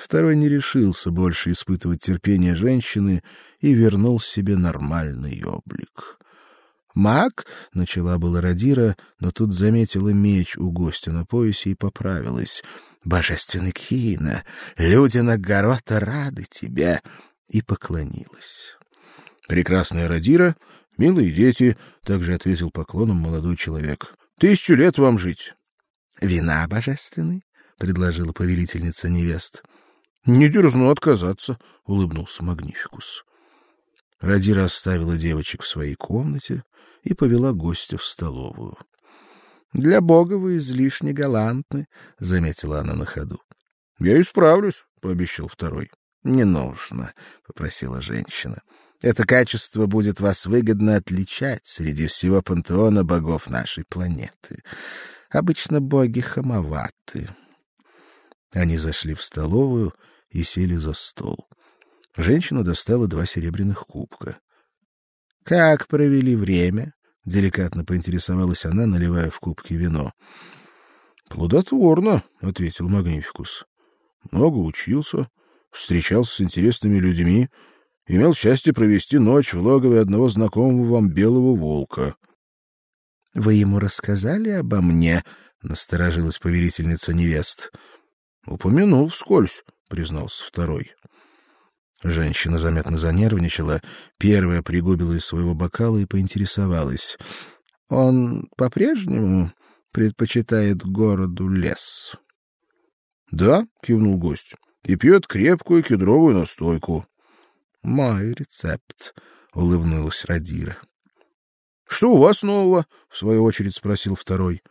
Второй не решился больше испытывать терпение женщины и вернул себе нормальный облик. Мак начала было Радира, но тут заметила меч у гостя на поясе и поправилась. Божественный Кхина, люди на Нагорота рады тебе, и поклонилась. Прекрасная Радира, милые дети, также ответил поклоном молодой человек. Тысячу лет вам жить. Вина божественный, предложила повелительница невест. Не дерзну отказаться, улыбнулся Магнификус. Радира оставила девочек в своей комнате и повела гостя в столовую. Для бога вы излишне галантны, заметила она на ходу. Я исправлюсь, пообещал второй. Не нужно, попросила женщина. Это качество будет вас выгодно отличать среди всего пантеона богов нашей планеты. Обычно боги хамоваты. Они зашли в столовую и сели за стол. Женщина достала два серебряных кубка. Как провели время? деликатно поинтересовалась она, наливая в кубки вино. Плодотворно, ответил Магнификус. Много учился, встречался с интересными людьми, имел счастье провести ночь в логове одного знакомого вам белого волка. Вы ему рассказали обо мне? насторожилась повелительница невест. Упомянул вскользь, признался второй. Женщина заметно занервничала, первая пригубила из своего бокала и поинтересовалась: "Он по-прежнему предпочитает городу лес?" "Да", кивнул гость. "И пьет крепкую кедровую настойку". "Мой рецепт", улыбнулась Радира. "Что у вас нового?" в свою очередь спросил второй.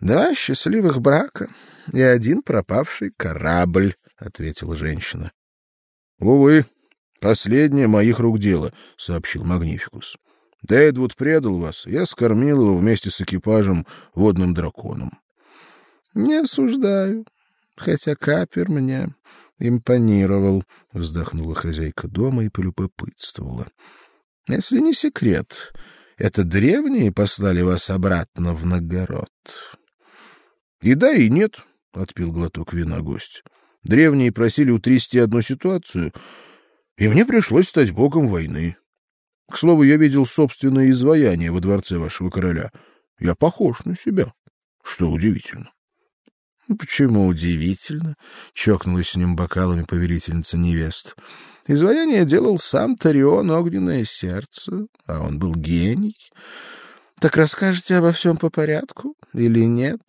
"Два счастливых брака и один пропавший корабль", ответила женщина. Увы, последнее моих рук дело, сообщил Магнификус. Дэдвуд предал вас, я скормил его вместе с экипажем водным драконом. Не осуждаю, хотя Капер мне импонировал, вздохнула хозяйка дома и полюбопытствовала. Если не секрет, это древние послали вас обратно в Нагород. И да, и нет, отпил глоток вина гость. Древние просили утрясти одну ситуацию, и мне пришлось стать богом войны. К слову, я видел собственное изваяние во дворце вашего короля. Я похож на себя, что удивительно. Почему удивительно? чокнулась с ним бокалами повелительница невест. Изваяние делал сам Тарион Огненное сердце, а он был гений. Так расскажете обо всем по порядку или нет?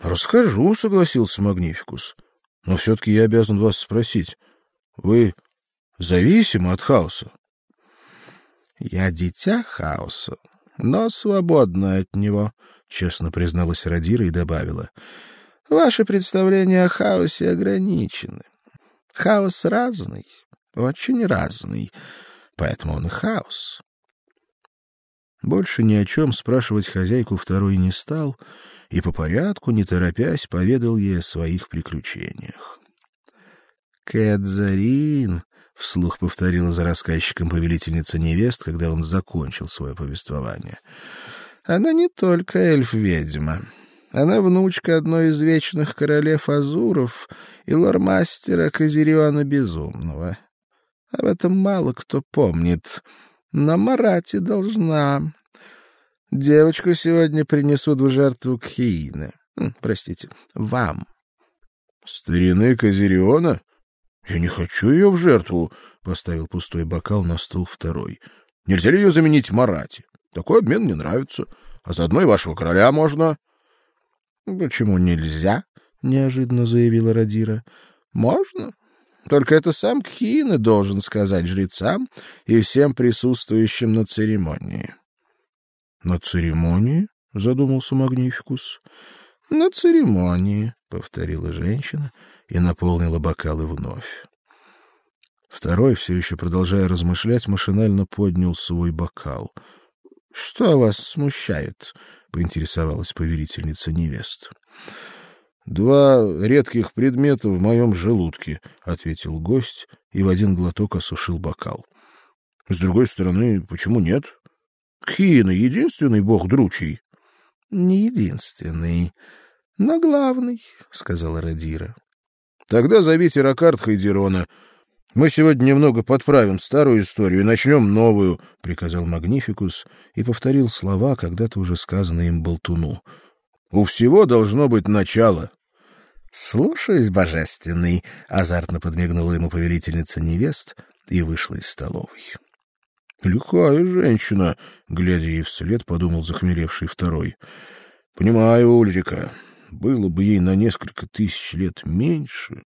Расскажу, согласился Магнификус. Но все таки я обязан вас спросить. Вы зависимы от хаоса? Я дитя хаоса, но свободна от него, честно призналась Радира и добавила: Ваши представления о хаосе ограничены. Хаос разный, очень разный, поэтому он и хаос. Больше ни о чем спрашивать хозяйку второй не стал и по порядку, не торопясь, поведал ей о своих приключениях. Кэдзарин, вслух повторила за рассказчиком повелительница невест, когда он закончил свое повествование. Она не только эльф-ведьма. Она внучка одной из вечных королев Азуров и лормастера Козириона Безумного. Об этом мало кто помнит, но Марати должна. Девочку сегодня принесут в жертву Кхиина. Простите, вам. Старины Козириона? Я не хочу ее в жертву, поставил пустой бокал на стол второй. Нельзя ли ее заменить Марати? Такой обмен мне нравится, а заодно и вашего короля можно. Почему нельзя? неожиданно заявила Радира. Можно. Только это сам Кхиина должен сказать жрецам и всем присутствующим на церемонии. На церемонии? задумался Магнификус. На церемонии, повторила женщина и наполнила бокалы вновь. Второй, все еще продолжая размышлять, машинально поднял свой бокал. Что вас смущает? поинтересовалась повелительница невест. Два редких предмета в моем желудке, ответил гость и в один глоток осушил бокал. С другой стороны, почему нет? Кхина единственный бог дручий. Не единственный, но главный, сказала Радира. Тогда зовите Ракардха и Дирона. Мы сегодня немного подправим старую историю и начнем новую, приказал Магнификус и повторил слова, когда-то уже сказанные им болтуну. У всего должно быть начало. Слушаюсь, божественный, азартно подмигнула ему повелительница невест и вышла из столовой. Лихая женщина, глядя ей вслед, подумал захмелевший второй. Понимаю, Ульрика, было бы ей на несколько тысяч лет меньше,